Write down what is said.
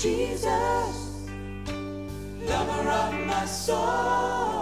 Jesus, lover of my soul.